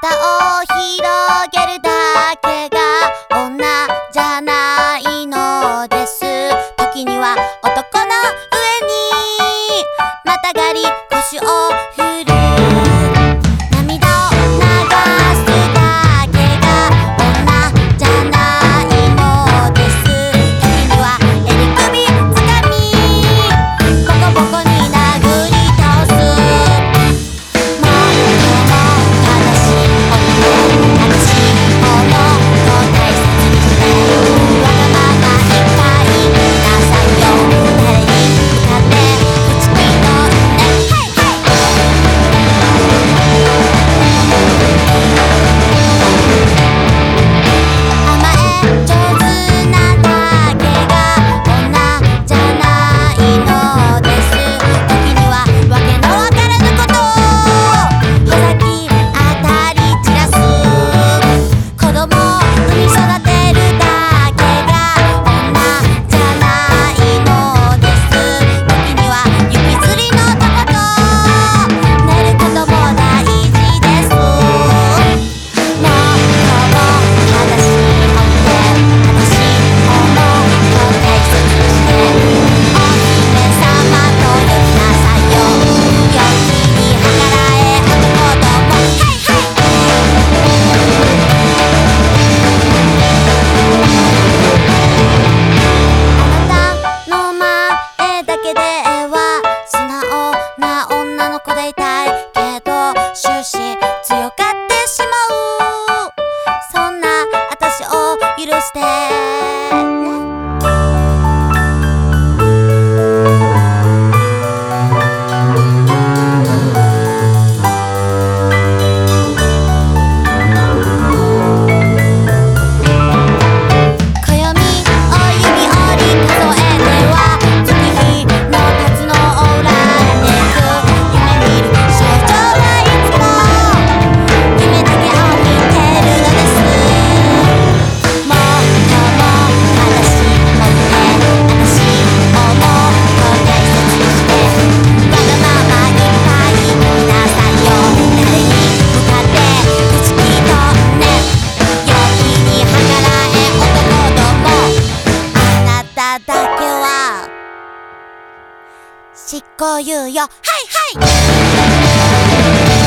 肩を広げるだけが女じゃないのです。時には男の上にまたがり腰をだけは執行猶予はいはい